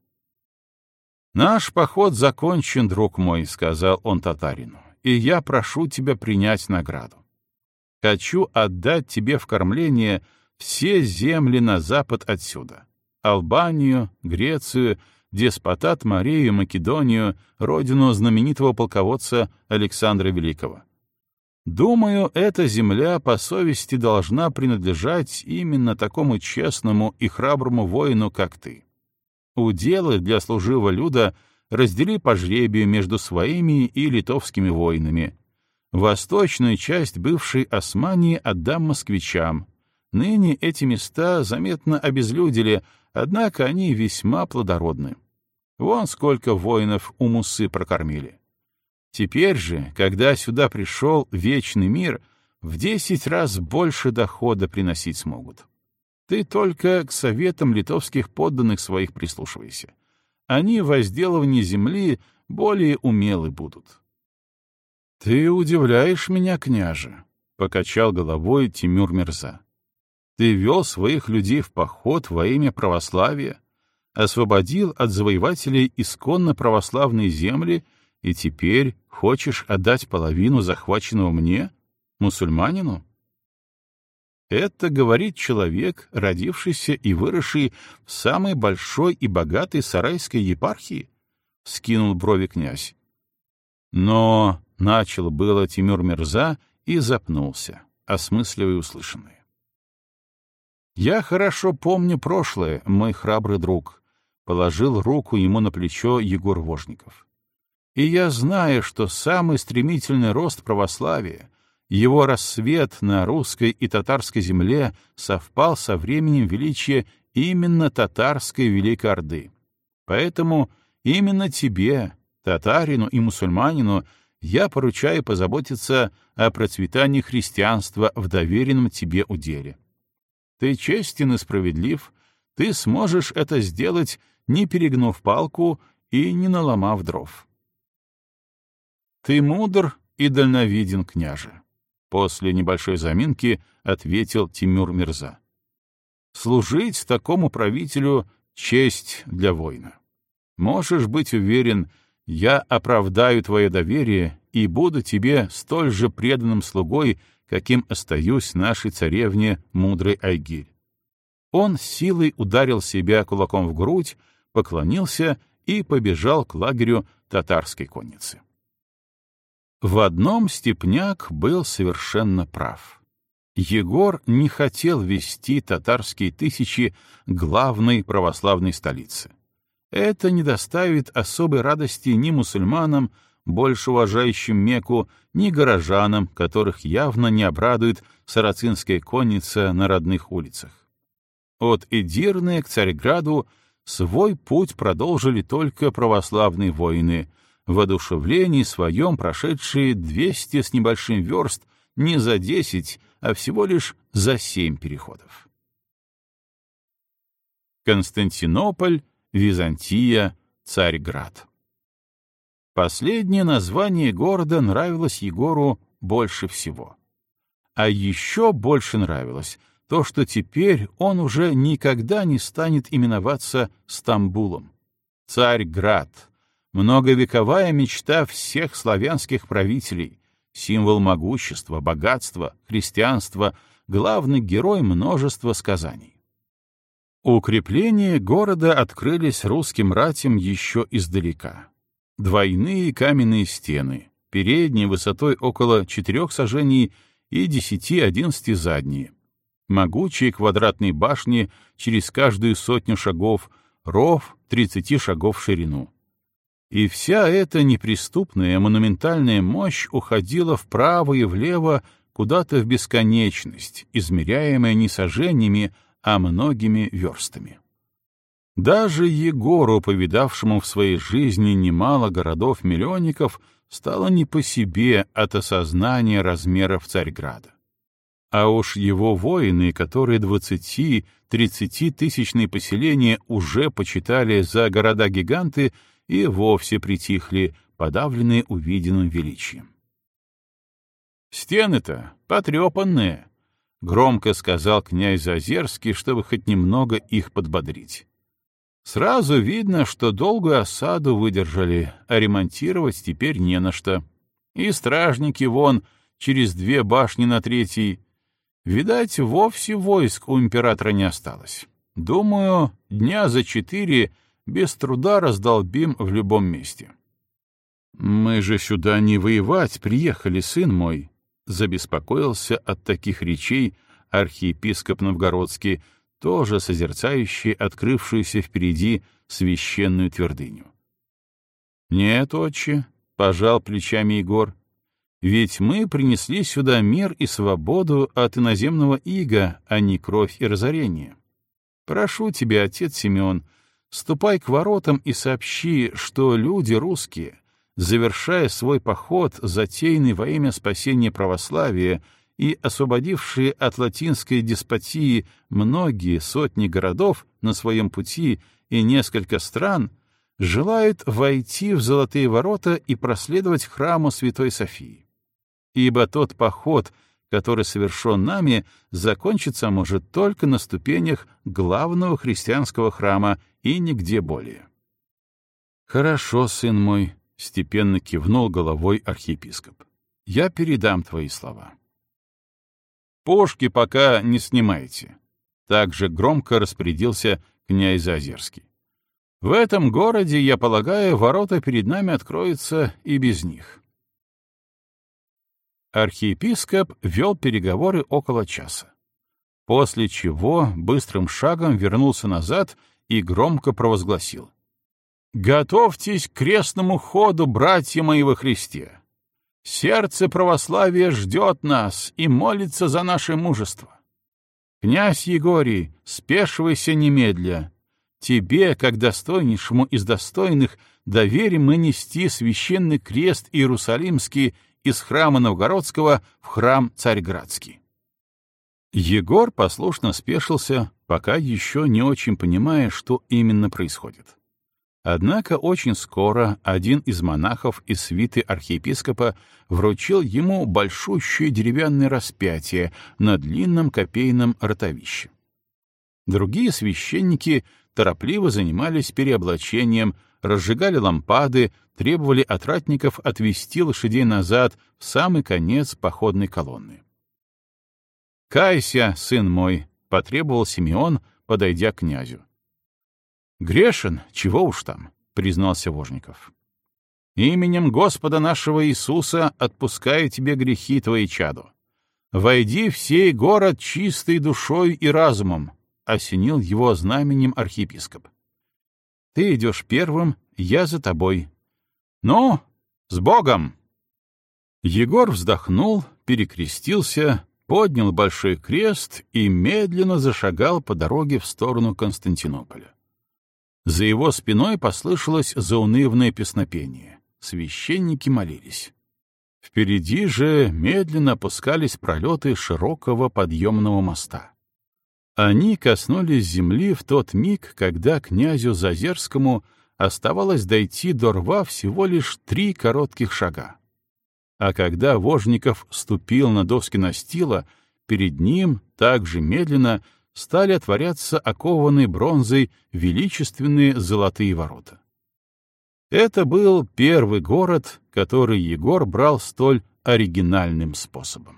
«Наш поход закончен, друг мой», — сказал он татарину, — «и я прошу тебя принять награду. Хочу отдать тебе в кормление все земли на запад отсюда — Албанию, Грецию, деспотат Марию, Македонию, родину знаменитого полководца Александра Великого. Думаю, эта земля по совести должна принадлежать именно такому честному и храброму воину, как ты. Уделы для служивого люда раздели по жребию между своими и литовскими воинами. Восточную часть бывшей Османии отдам москвичам. Ныне эти места заметно обезлюдили, Однако они весьма плодородны. Вон сколько воинов у Мусы прокормили. Теперь же, когда сюда пришел вечный мир, в десять раз больше дохода приносить смогут. Ты только к советам литовских подданных своих прислушивайся. Они в возделывании земли более умелы будут. — Ты удивляешь меня, княже, — покачал головой Тимюр Мирза. Ты вел своих людей в поход во имя православия, освободил от завоевателей исконно православные земли и теперь хочешь отдать половину захваченного мне, мусульманину? Это говорит человек, родившийся и выросший в самой большой и богатой сарайской епархии, — скинул брови князь. Но начал было Тимур Мирза и запнулся, осмысливая услышанное. «Я хорошо помню прошлое, мой храбрый друг», — положил руку ему на плечо Егор Вожников. «И я знаю, что самый стремительный рост православия, его рассвет на русской и татарской земле совпал со временем величия именно татарской Великой Орды. Поэтому именно тебе, татарину и мусульманину, я поручаю позаботиться о процветании христианства в доверенном тебе уделе. Ты честен и справедлив, ты сможешь это сделать, не перегнув палку и не наломав дров. Ты мудр и дальновиден, княже. После небольшой заминки ответил Тимур Мирза. Служить такому правителю — честь для воина. Можешь быть уверен, я оправдаю твое доверие и буду тебе столь же преданным слугой, каким остаюсь нашей царевне мудрой Айгирь. Он силой ударил себя кулаком в грудь, поклонился и побежал к лагерю татарской конницы. В одном Степняк был совершенно прав. Егор не хотел вести татарские тысячи главной православной столицы. Это не доставит особой радости ни мусульманам, больше уважающим Мекку, ни горожанам, которых явно не обрадует сарацинская конница на родных улицах. От Эдирны к Царьграду свой путь продолжили только православные воины, в одушевлении своем прошедшие 200 с небольшим верст не за 10, а всего лишь за 7 переходов. Константинополь, Византия, Царьград. Последнее название города нравилось Егору больше всего. А еще больше нравилось то, что теперь он уже никогда не станет именоваться Стамбулом. Царь-град, многовековая мечта всех славянских правителей, символ могущества, богатства, христианства, главный герой множества сказаний. Укрепления города открылись русским ратям еще издалека. Двойные каменные стены, передние высотой около четырех сажений и десяти-одиннадцати задние. Могучие квадратные башни через каждую сотню шагов, ров тридцати шагов в ширину. И вся эта неприступная монументальная мощь уходила вправо и влево куда-то в бесконечность, измеряемая не сажениями, а многими верстами. Даже Егору, повидавшему в своей жизни немало городов-миллионников, стало не по себе от осознания размеров Царьграда. А уж его воины, которые двадцати-тридцати тысячные поселения уже почитали за города-гиганты, и вовсе притихли, подавленные увиденным величием. «Стены-то потрепанные», — громко сказал князь Озерский, чтобы хоть немного их подбодрить. «Сразу видно, что долгую осаду выдержали, а ремонтировать теперь не на что. И стражники вон через две башни на третьей. Видать, вовсе войск у императора не осталось. Думаю, дня за четыре без труда раздолбим в любом месте». «Мы же сюда не воевать приехали, сын мой», забеспокоился от таких речей архиепископ Новгородский, тоже созерцающий открывшуюся впереди священную твердыню. «Нет, отче», — пожал плечами Егор, — «ведь мы принесли сюда мир и свободу от иноземного ига, а не кровь и разорение. Прошу тебя, отец Симеон, ступай к воротам и сообщи, что люди русские — завершая свой поход, затеянный во имя спасения православия и освободившие от латинской деспотии многие сотни городов на своем пути и несколько стран, желают войти в золотые ворота и проследовать храму Святой Софии. Ибо тот поход, который совершен нами, закончится может только на ступенях главного христианского храма и нигде более. «Хорошо, сын мой», — степенно кивнул головой архиепископ. «Я передам твои слова». «Пушки пока не снимайте», — также громко распорядился князь Озерский. «В этом городе, я полагаю, ворота перед нами откроются и без них». Архиепископ вел переговоры около часа, после чего быстрым шагом вернулся назад и громко провозгласил — Готовьтесь к крестному ходу, братья мои во Христе. Сердце православия ждет нас и молится за наше мужество. Князь Егорий, спешивайся немедля. Тебе, как достойнейшему из достойных, доверим мы нести священный крест Иерусалимский из храма Новгородского в храм Царьградский. Егор послушно спешился, пока еще не очень понимая, что именно происходит. Однако очень скоро один из монахов из свиты архиепископа вручил ему большущее деревянное распятие на длинном копейном ротовище. Другие священники торопливо занимались переоблачением, разжигали лампады, требовали от ратников отвести лошадей назад в самый конец походной колонны. «Кайся, сын мой!» — потребовал Симеон, подойдя к князю. «Грешен, чего уж там», — признался Вожников. «Именем Господа нашего Иисуса отпускаю тебе грехи твои, чаду. Войди в сей город чистой душой и разумом», — осенил его знаменем архиепископ. «Ты идешь первым, я за тобой. Ну, с Богом!» Егор вздохнул, перекрестился, поднял большой крест и медленно зашагал по дороге в сторону Константинополя. За его спиной послышалось заунывное песнопение. Священники молились. Впереди же медленно опускались пролеты широкого подъемного моста. Они коснулись земли в тот миг, когда князю Зазерскому оставалось дойти до рва всего лишь три коротких шага. А когда Вожников ступил на доски настила, перед ним также медленно — стали отворяться окованные бронзой величественные золотые ворота. Это был первый город, который Егор брал столь оригинальным способом.